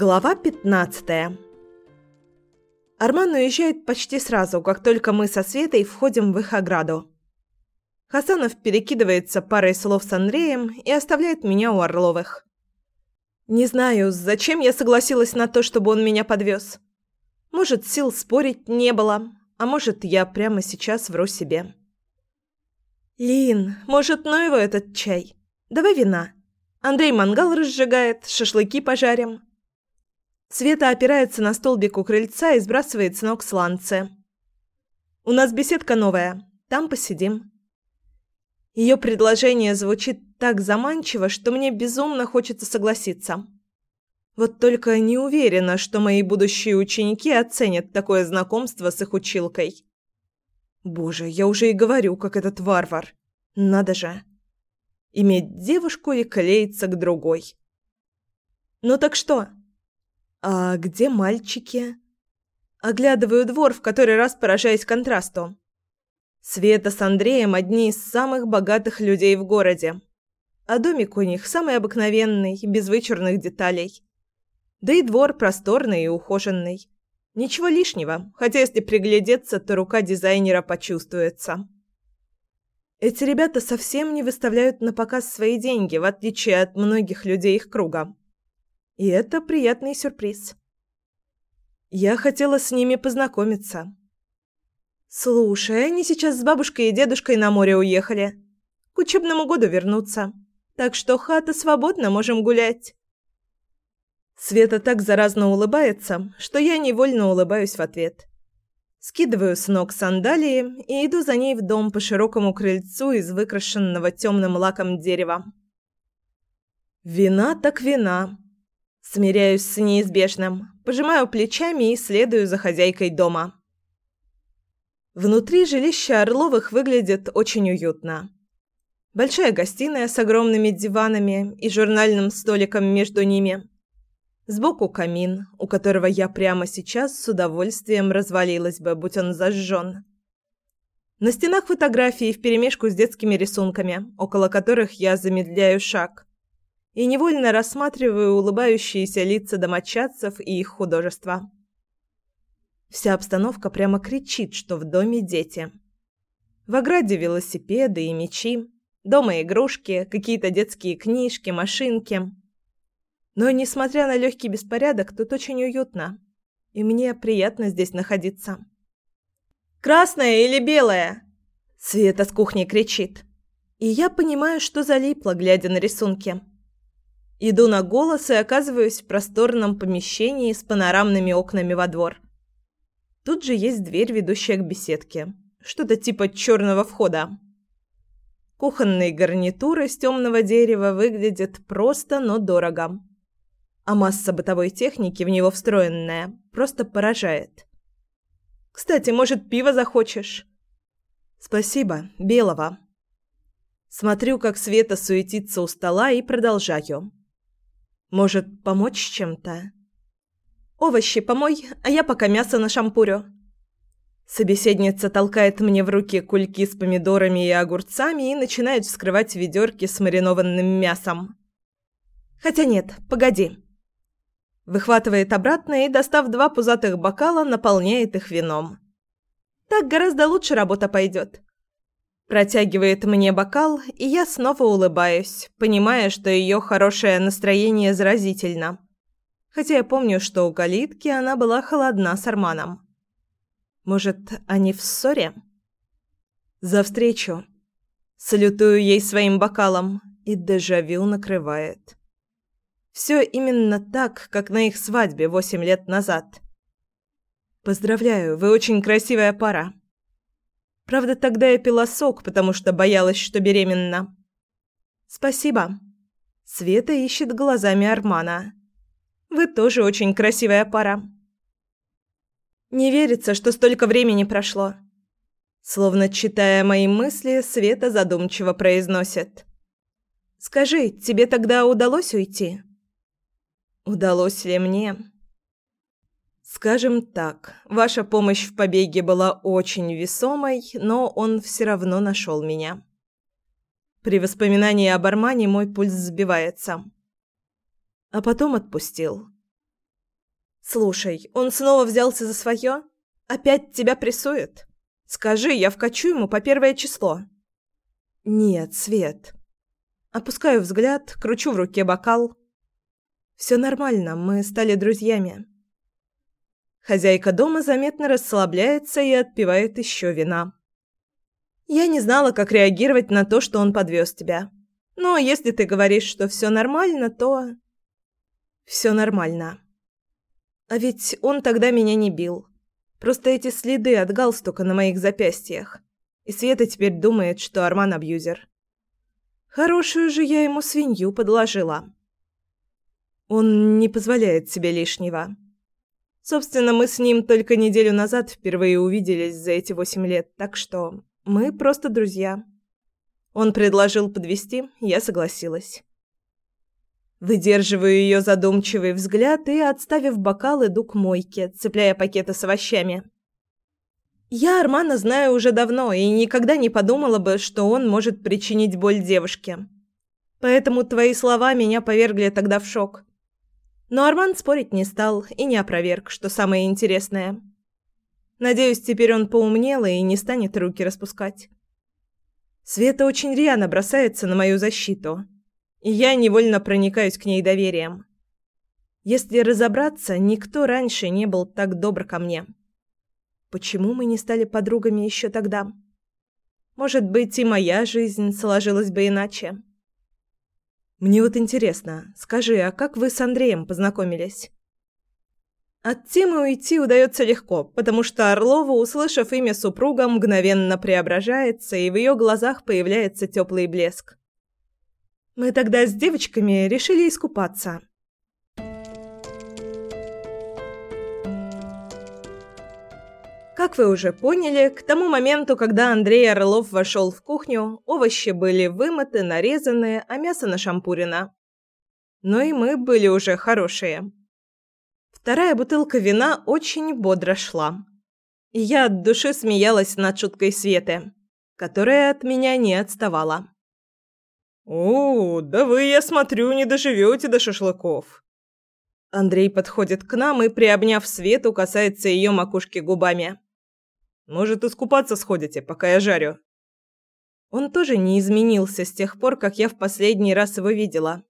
Глава 15. Арман уезжает почти сразу, как только мы со Светой входим в их ограду. Хасанов перекидывается парой слов с Андреем и оставляет меня у Орловых. Не знаю, зачем я согласилась на то, чтобы он меня подвез. Может, сил спорить не было, а может, я прямо сейчас вру себе. «Лин, может, ну его этот чай? Давай вина. Андрей мангал разжигает, шашлыки пожарим». Света опирается на столбик у крыльца и сбрасывает с ног сланцы. «У нас беседка новая. Там посидим». Ее предложение звучит так заманчиво, что мне безумно хочется согласиться. Вот только не уверена, что мои будущие ученики оценят такое знакомство с их училкой. Боже, я уже и говорю, как этот варвар. Надо же. Иметь девушку и клеиться к другой. «Ну так что?» «А где мальчики?» Оглядываю двор, в который раз поражаясь контрасту. Света с Андреем одни из самых богатых людей в городе. А домик у них самый обыкновенный, без вычурных деталей. Да и двор просторный и ухоженный. Ничего лишнего, хотя если приглядеться, то рука дизайнера почувствуется. Эти ребята совсем не выставляют на показ свои деньги, в отличие от многих людей их круга. И это приятный сюрприз. Я хотела с ними познакомиться. Слушай, они сейчас с бабушкой и дедушкой на море уехали. К учебному году вернутся. Так что хата свободна, можем гулять. Света так заразно улыбается, что я невольно улыбаюсь в ответ. Скидываю с ног сандалии и иду за ней в дом по широкому крыльцу из выкрашенного темным лаком дерева. Вина так вина. Смиряюсь с неизбежным, пожимаю плечами и следую за хозяйкой дома. Внутри жилища Орловых выглядит очень уютно. Большая гостиная с огромными диванами и журнальным столиком между ними. Сбоку камин, у которого я прямо сейчас с удовольствием развалилась бы, будь он зажжен. На стенах фотографии вперемешку с детскими рисунками, около которых я замедляю шаг и невольно рассматриваю улыбающиеся лица домочадцев и их художества. Вся обстановка прямо кричит, что в доме дети. В ограде велосипеды и мечи, дома игрушки, какие-то детские книжки, машинки. Но, несмотря на легкий беспорядок, тут очень уютно, и мне приятно здесь находиться. «Красная или белая?» Света с кухни кричит. И я понимаю, что залипла, глядя на рисунки. Иду на голос и оказываюсь в просторном помещении с панорамными окнами во двор. Тут же есть дверь, ведущая к беседке. Что-то типа черного входа. Кухонные гарнитуры из темного дерева выглядят просто, но дорого. А масса бытовой техники в него встроенная просто поражает. «Кстати, может, пиво захочешь?» «Спасибо, белого». Смотрю, как Света суетится у стола и продолжаю. Может, помочь чем-то? Овощи помой, а я пока мясо на шампурю. Собеседница толкает мне в руки кульки с помидорами и огурцами и начинает вскрывать ведерки с маринованным мясом. Хотя нет, погоди. Выхватывает обратно и, достав два пузатых бокала, наполняет их вином. Так гораздо лучше работа пойдет. Протягивает мне бокал, и я снова улыбаюсь, понимая, что ее хорошее настроение заразительно. Хотя я помню, что у калитки она была холодна с Арманом. Может, они в ссоре? За встречу. Салютую ей своим бокалом, и дежавю накрывает. Все именно так, как на их свадьбе восемь лет назад. Поздравляю, вы очень красивая пара. Правда, тогда я пила сок, потому что боялась, что беременна. Спасибо. Света ищет глазами Армана. Вы тоже очень красивая пара. Не верится, что столько времени прошло. Словно читая мои мысли, Света задумчиво произносит: "Скажи, тебе тогда удалось уйти?" Удалось ли мне? Скажем так, ваша помощь в побеге была очень весомой, но он все равно нашел меня. При воспоминании об Армане мой пульс сбивается. А потом отпустил. «Слушай, он снова взялся за свое? Опять тебя прессует? Скажи, я вкачу ему по первое число». «Нет, Свет». Опускаю взгляд, кручу в руке бокал. «Все нормально, мы стали друзьями». Хозяйка дома заметно расслабляется и отпивает еще вина. «Я не знала, как реагировать на то, что он подвез тебя. Но если ты говоришь, что все нормально, то...» «Все нормально». А ведь он тогда меня не бил. Просто эти следы от галстука на моих запястьях. И Света теперь думает, что Арман абьюзер. Хорошую же я ему свинью подложила. Он не позволяет себе лишнего. Собственно, мы с ним только неделю назад впервые увиделись за эти восемь лет, так что мы просто друзья. Он предложил подвести, я согласилась. Выдерживаю ее задумчивый взгляд и, отставив бокал, иду к мойке, цепляя пакеты с овощами. Я Армана знаю уже давно и никогда не подумала бы, что он может причинить боль девушке. Поэтому твои слова меня повергли тогда в шок. Но Арман спорить не стал и не опроверг, что самое интересное. Надеюсь, теперь он поумнел и не станет руки распускать. Света очень рьяно бросается на мою защиту – и я невольно проникаюсь к ней доверием. Если разобраться, никто раньше не был так добр ко мне. Почему мы не стали подругами еще тогда? Может быть, и моя жизнь сложилась бы иначе. Мне вот интересно, скажи, а как вы с Андреем познакомились? От темы уйти удается легко, потому что Орлова, услышав имя супруга, мгновенно преображается, и в ее глазах появляется теплый блеск. Мы тогда с девочками решили искупаться. Как вы уже поняли, к тому моменту, когда Андрей Орлов вошел в кухню, овощи были вымыты, нарезаны, а мясо нашампурено. Но и мы были уже хорошие. Вторая бутылка вина очень бодро шла. И я от души смеялась над шуткой Светы, которая от меня не отставала. «О, да вы, я смотрю, не доживете до шашлыков». Андрей подходит к нам и, приобняв Свету, касается ее макушки губами. «Может, искупаться сходите, пока я жарю?» Он тоже не изменился с тех пор, как я в последний раз его видела.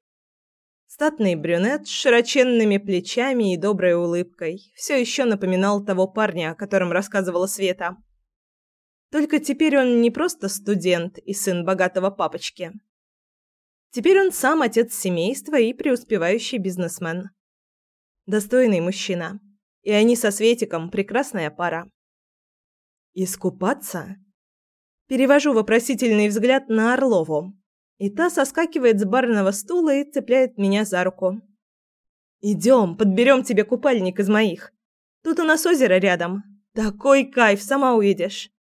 Статный брюнет с широченными плечами и доброй улыбкой все еще напоминал того парня, о котором рассказывала Света. Только теперь он не просто студент и сын богатого папочки, Теперь он сам отец семейства и преуспевающий бизнесмен. Достойный мужчина. И они со Светиком прекрасная пара. Искупаться? Перевожу вопросительный взгляд на Орлову. И та соскакивает с барного стула и цепляет меня за руку. «Идем, подберем тебе купальник из моих. Тут у нас озеро рядом. Такой кайф, сама увидишь»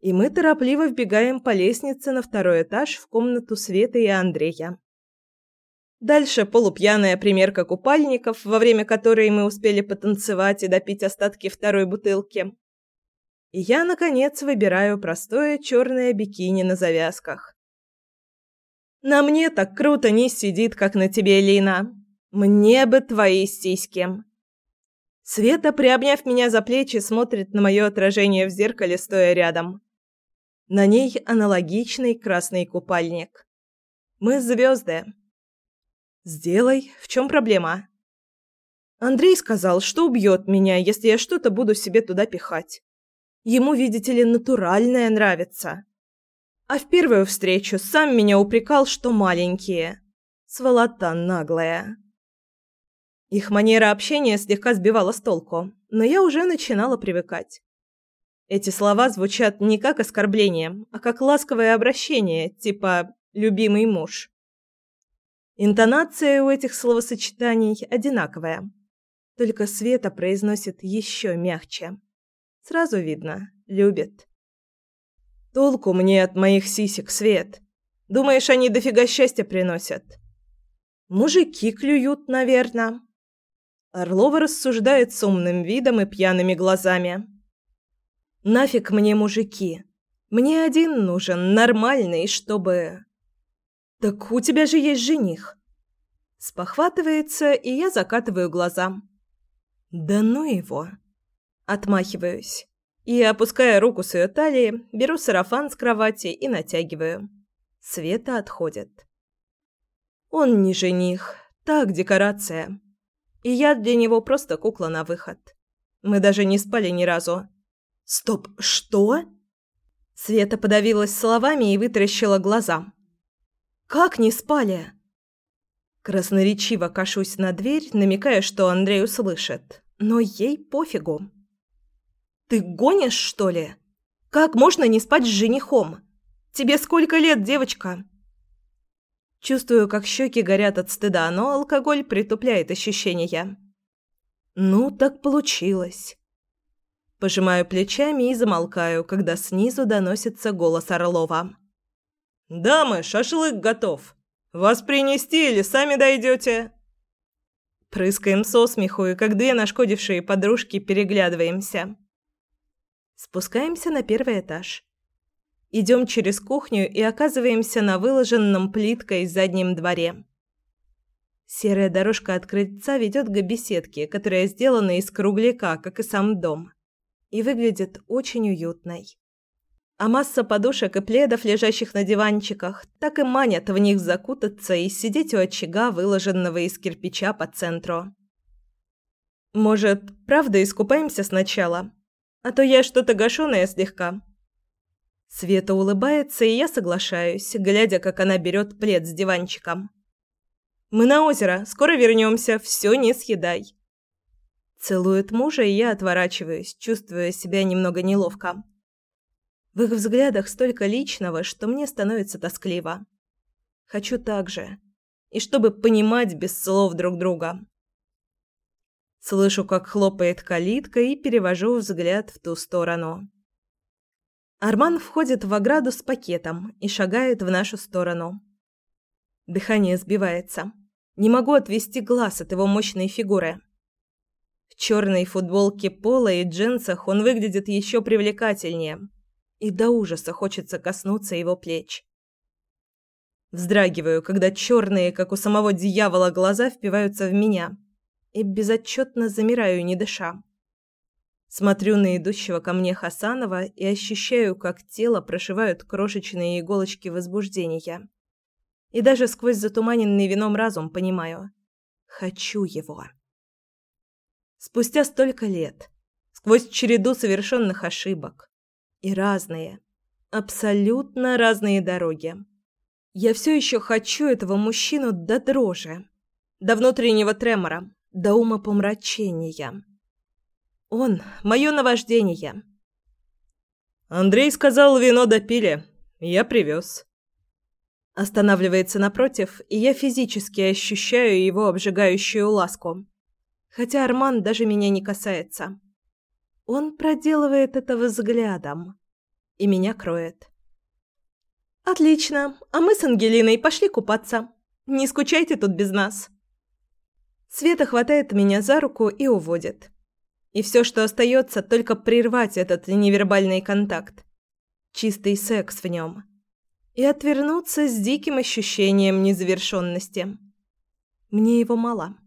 и мы торопливо вбегаем по лестнице на второй этаж в комнату Светы и Андрея. Дальше полупьяная примерка купальников, во время которой мы успели потанцевать и допить остатки второй бутылки. Я, наконец, выбираю простое черное бикини на завязках. На мне так круто не сидит, как на тебе, Лина. Мне бы твои сиськи. Света, приобняв меня за плечи, смотрит на мое отражение в зеркале, стоя рядом. На ней аналогичный красный купальник. Мы звезды. Сделай. В чем проблема? Андрей сказал, что убьет меня, если я что-то буду себе туда пихать. Ему, видите ли, натуральное нравится. А в первую встречу сам меня упрекал, что маленькие. Сволота наглая. Их манера общения слегка сбивала с толку, но я уже начинала привыкать. Эти слова звучат не как оскорбление, а как ласковое обращение, типа «любимый муж». Интонация у этих словосочетаний одинаковая. Только Света произносит еще мягче. Сразу видно, любит. Толку мне от моих сисек, Свет. Думаешь, они дофига счастья приносят? Мужики клюют, наверное. Орлова рассуждает с умным видом и пьяными глазами. Нафиг мне мужики? Мне один нужен, нормальный, чтобы... Так у тебя же есть жених. Спохватывается, и я закатываю глаза. Да ну его. Отмахиваюсь. И, опуская руку с ее талии, беру сарафан с кровати и натягиваю. Света отходит. Он не жених, так декорация. И я для него просто кукла на выход. Мы даже не спали ни разу. Стоп, что? Света подавилась словами и вытаращила глаза. Как не спали? Красноречиво кашусь на дверь, намекая, что Андрей услышит. Но ей пофигу. «Ты гонишь, что ли? Как можно не спать с женихом? Тебе сколько лет, девочка?» Чувствую, как щеки горят от стыда, но алкоголь притупляет ощущения. «Ну, так получилось». Пожимаю плечами и замолкаю, когда снизу доносится голос Орлова. «Дамы, шашлык готов. Вас принести или сами дойдете?» Прыскаем со смеху и, как две нашкодившие подружки, переглядываемся. Спускаемся на первый этаж. Идем через кухню и оказываемся на выложенном плиткой заднем дворе. Серая дорожка от крыльца ведет к беседке, которая сделана из кругляка, как и сам дом, и выглядит очень уютной. А масса подушек и пледов, лежащих на диванчиках, так и манят в них закутаться и сидеть у очага, выложенного из кирпича по центру. «Может, правда искупаемся сначала?» А то я что-то гашеная слегка». Света улыбается, и я соглашаюсь, глядя, как она берет плед с диванчиком. «Мы на озеро, скоро вернемся, все не съедай». Целует мужа, и я отворачиваюсь, чувствуя себя немного неловко. В их взглядах столько личного, что мне становится тоскливо. Хочу так же. И чтобы понимать без слов друг друга. Слышу, как хлопает калитка и перевожу взгляд в ту сторону. Арман входит в ограду с пакетом и шагает в нашу сторону. Дыхание сбивается. Не могу отвести глаз от его мощной фигуры. В черной футболке пола и джинсах он выглядит еще привлекательнее. И до ужаса хочется коснуться его плеч. Вздрагиваю, когда черные, как у самого дьявола, глаза впиваются в меня и безотчетно замираю, не дыша. Смотрю на идущего ко мне Хасанова и ощущаю, как тело прошивают крошечные иголочки возбуждения. И даже сквозь затуманенный вином разум понимаю – хочу его. Спустя столько лет, сквозь череду совершенных ошибок и разные, абсолютно разные дороги, я все еще хочу этого мужчину до дрожи, до внутреннего тремора, до умопомрачения. Он — мое наваждение. Андрей сказал, вино допили. Я привез. Останавливается напротив, и я физически ощущаю его обжигающую ласку. Хотя Арман даже меня не касается. Он проделывает это взглядом. И меня кроет. «Отлично. А мы с Ангелиной пошли купаться. Не скучайте тут без нас». Света хватает меня за руку и уводит. И все, что остается, только прервать этот невербальный контакт. Чистый секс в нем. И отвернуться с диким ощущением незавершенности. Мне его мало.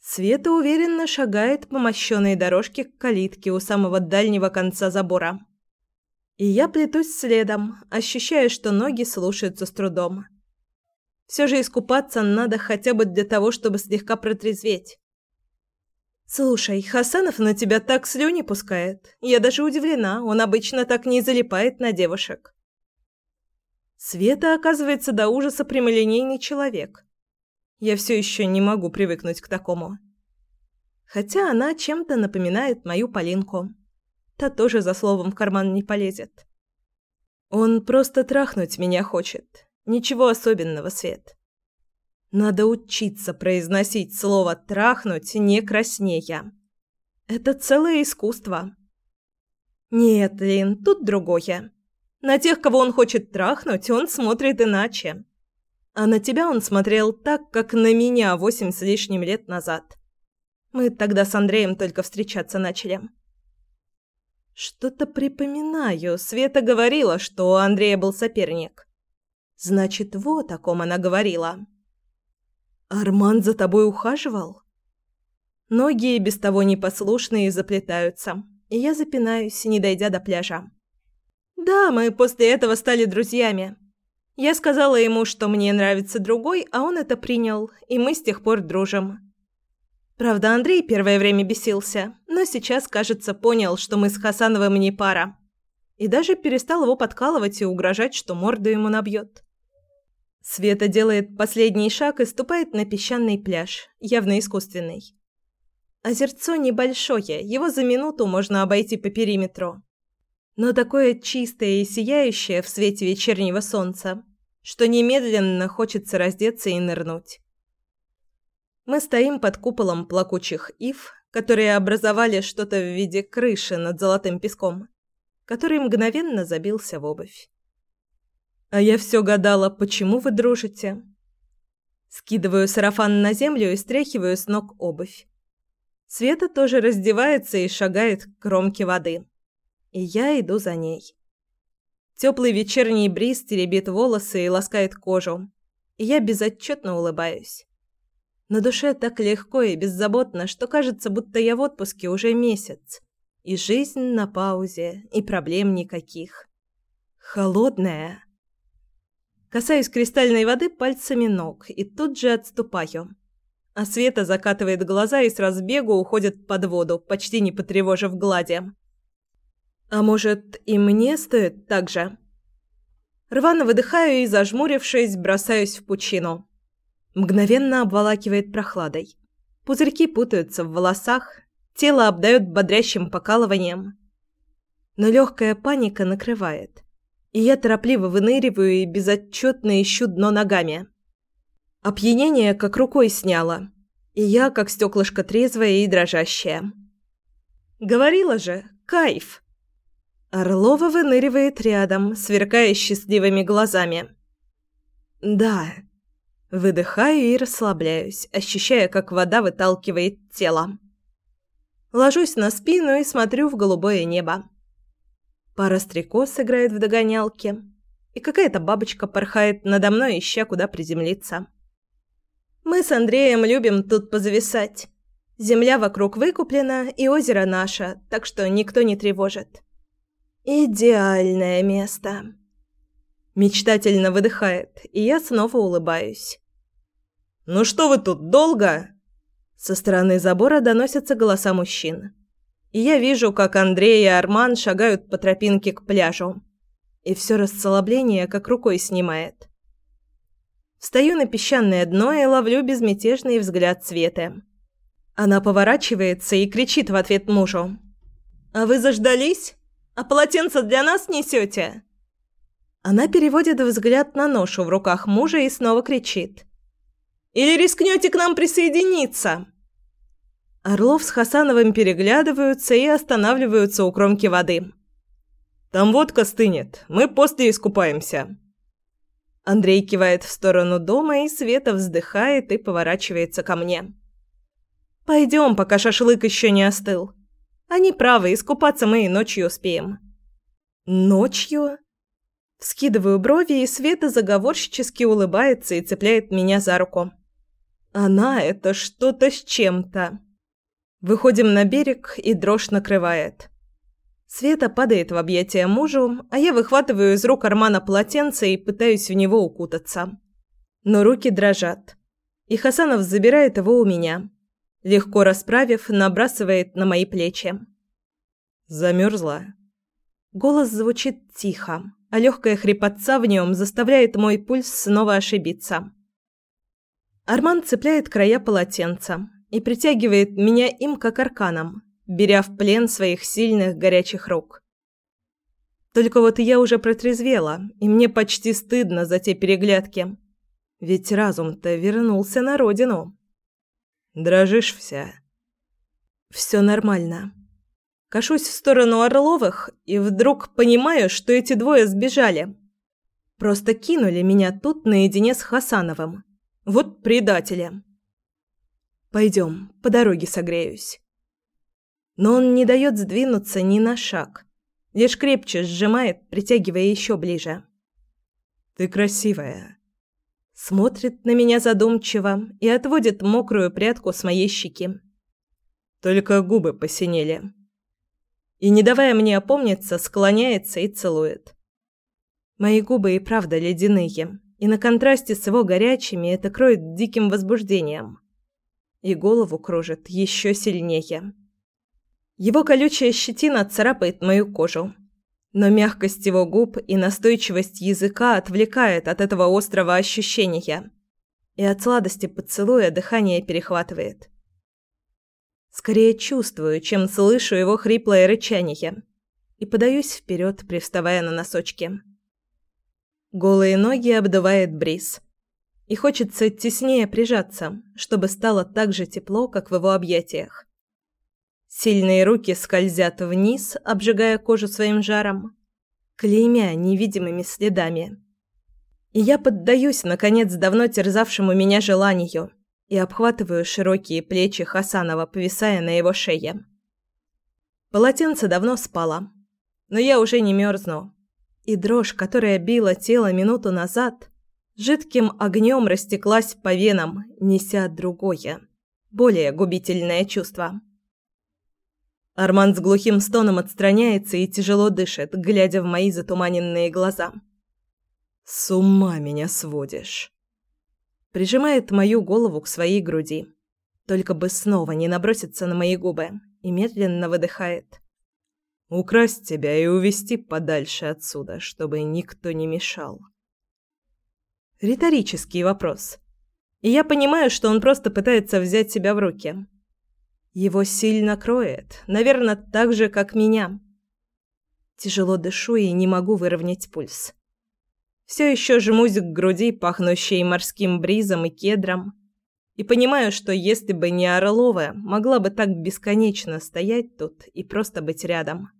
Света уверенно шагает по мощенной дорожке к калитке у самого дальнего конца забора. И я плетусь следом, ощущая, что ноги слушаются с трудом. Все же искупаться надо хотя бы для того, чтобы слегка протрезветь. «Слушай, Хасанов на тебя так слюни пускает. Я даже удивлена, он обычно так не залипает на девушек». Света, оказывается, до ужаса прямолинейный человек. Я все еще не могу привыкнуть к такому. Хотя она чем-то напоминает мою Полинку. Та тоже за словом в карман не полезет. Он просто трахнуть меня хочет, Ничего особенного, Свет. Надо учиться произносить слово «трахнуть» не краснея. Это целое искусство. Нет, Лин, тут другое. На тех, кого он хочет трахнуть, он смотрит иначе. А на тебя он смотрел так, как на меня восемь с лишним лет назад. Мы тогда с Андреем только встречаться начали. Что-то припоминаю. Света говорила, что у Андрея был соперник. Значит, вот о ком она говорила. Арман за тобой ухаживал? Ноги без того непослушные заплетаются, и я запинаюсь, не дойдя до пляжа. Да, мы после этого стали друзьями. Я сказала ему, что мне нравится другой, а он это принял, и мы с тех пор дружим. Правда, Андрей первое время бесился, но сейчас, кажется, понял, что мы с Хасановым не пара. И даже перестал его подкалывать и угрожать, что морду ему набьет. Света делает последний шаг и ступает на песчаный пляж, явно искусственный. Озерцо небольшое, его за минуту можно обойти по периметру но такое чистое и сияющее в свете вечернего солнца, что немедленно хочется раздеться и нырнуть. Мы стоим под куполом плакучих ив, которые образовали что-то в виде крыши над золотым песком, который мгновенно забился в обувь. А я все гадала, почему вы дружите. Скидываю сарафан на землю и стряхиваю с ног обувь. Света тоже раздевается и шагает к кромке воды и я иду за ней. Теплый вечерний бриз теребит волосы и ласкает кожу, и я безотчетно улыбаюсь. На душе так легко и беззаботно, что кажется, будто я в отпуске уже месяц. И жизнь на паузе, и проблем никаких. Холодная. Касаюсь кристальной воды пальцами ног и тут же отступаю. А Света закатывает глаза и с разбегу уходит под воду, почти не потревожив глади. А может, и мне стоит так же? Рвано выдыхаю и, зажмурившись, бросаюсь в пучину. Мгновенно обволакивает прохладой. Пузырьки путаются в волосах, тело обдает бодрящим покалыванием. Но легкая паника накрывает. И я торопливо выныриваю и безотчетно ищу дно ногами. Опьянение как рукой сняло. И я, как стеклышко трезвая и дрожащая. Говорила же, кайф. Орлова выныривает рядом, сверкая счастливыми глазами. «Да». Выдыхаю и расслабляюсь, ощущая, как вода выталкивает тело. Ложусь на спину и смотрю в голубое небо. Пара стрекоз играет в догонялки, и какая-то бабочка порхает надо мной, ища куда приземлиться. Мы с Андреем любим тут позависать. Земля вокруг выкуплена, и озеро наше, так что никто не тревожит. Идеальное место. Мечтательно выдыхает, и я снова улыбаюсь. «Ну что вы тут, долго?» Со стороны забора доносятся голоса мужчин. И я вижу, как Андрей и Арман шагают по тропинке к пляжу. И все расцелобление как рукой снимает. Встаю на песчаное дно и ловлю безмятежный взгляд Светы. Она поворачивается и кричит в ответ мужу. «А вы заждались?» А полотенце для нас несете?» Она переводит взгляд на ношу в руках мужа и снова кричит. «Или рискнете к нам присоединиться?» Орлов с Хасановым переглядываются и останавливаются у кромки воды. «Там водка стынет. Мы после искупаемся». Андрей кивает в сторону дома, и Света вздыхает и поворачивается ко мне. «Пойдем, пока шашлык еще не остыл». Они правы, искупаться мы и ночью успеем. Ночью? Вскидываю брови, и Света заговорщически улыбается и цепляет меня за руку. Она — это что-то с чем-то. Выходим на берег, и дрожь накрывает. Света падает в объятия мужу, а я выхватываю из рук кармана полотенце и пытаюсь в него укутаться. Но руки дрожат. И Хасанов забирает его у меня легко расправив, набрасывает на мои плечи. Замерзла. Голос звучит тихо, а легкая хрипотца в нем заставляет мой пульс снова ошибиться. Арман цепляет края полотенца и притягивает меня им как арканом, беря в плен своих сильных горячих рук. Только вот я уже протрезвела, и мне почти стыдно за те переглядки. Ведь разум-то вернулся на родину. Дрожишь вся. Все нормально. Кашусь в сторону Орловых и вдруг понимаю, что эти двое сбежали. Просто кинули меня тут наедине с Хасановым. Вот предатели. Пойдем, по дороге согреюсь. Но он не дает сдвинуться ни на шаг. Лишь крепче сжимает, притягивая еще ближе. «Ты красивая», Смотрит на меня задумчиво и отводит мокрую прядку с моей щеки. только губы посинели. И, не давая мне опомниться, склоняется и целует. Мои губы и правда ледяные, и на контрасте с его горячими это кроет диким возбуждением. И голову кружит еще сильнее. Его колючая щетина царапает мою кожу, но мягкость его губ и настойчивость языка отвлекает от этого острого ощущения, и от сладости поцелуя дыхание перехватывает. Скорее чувствую, чем слышу его хриплое рычание, и подаюсь вперед, привставая на носочки. Голые ноги обдувает бриз. И хочется теснее прижаться, чтобы стало так же тепло, как в его объятиях. Сильные руки скользят вниз, обжигая кожу своим жаром, клеймя невидимыми следами. И я поддаюсь, наконец, давно терзавшему меня желанию и обхватываю широкие плечи Хасанова, повисая на его шее. Полотенце давно спало, но я уже не мерзну, и дрожь, которая била тело минуту назад, жидким огнем растеклась по венам, неся другое, более губительное чувство. Арман с глухим стоном отстраняется и тяжело дышит, глядя в мои затуманенные глаза. «С ума меня сводишь!» Прижимает мою голову к своей груди, только бы снова не наброситься на мои губы, и медленно выдыхает украсть тебя и увести подальше отсюда, чтобы никто не мешал. Риторический вопрос. И я понимаю, что он просто пытается взять себя в руки. Его сильно кроет, наверное, так же, как меня. Тяжело дышу и не могу выровнять пульс. Все еще жмусь к груди, пахнущей морским бризом и кедром, и понимаю, что если бы не Орлова, могла бы так бесконечно стоять тут и просто быть рядом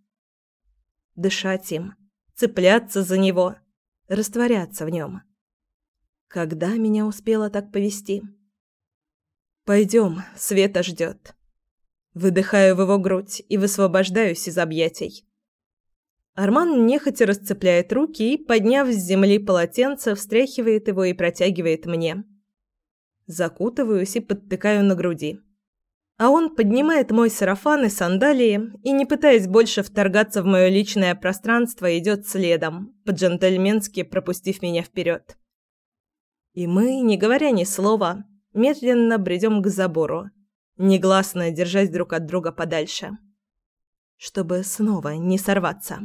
дышать им, цепляться за него, растворяться в нем. Когда меня успела так повести? Пойдем, Света ждет. Выдыхаю в его грудь и высвобождаюсь из объятий. Арман нехотя расцепляет руки и, подняв с земли полотенце, встряхивает его и протягивает мне. Закутываюсь и подтыкаю на груди. А он поднимает мой сарафан и сандалии и, не пытаясь больше вторгаться в мое личное пространство, идет следом, по-джентльменски пропустив меня вперед. И мы, не говоря ни слова, медленно бредем к забору, негласно держась друг от друга подальше, чтобы снова не сорваться.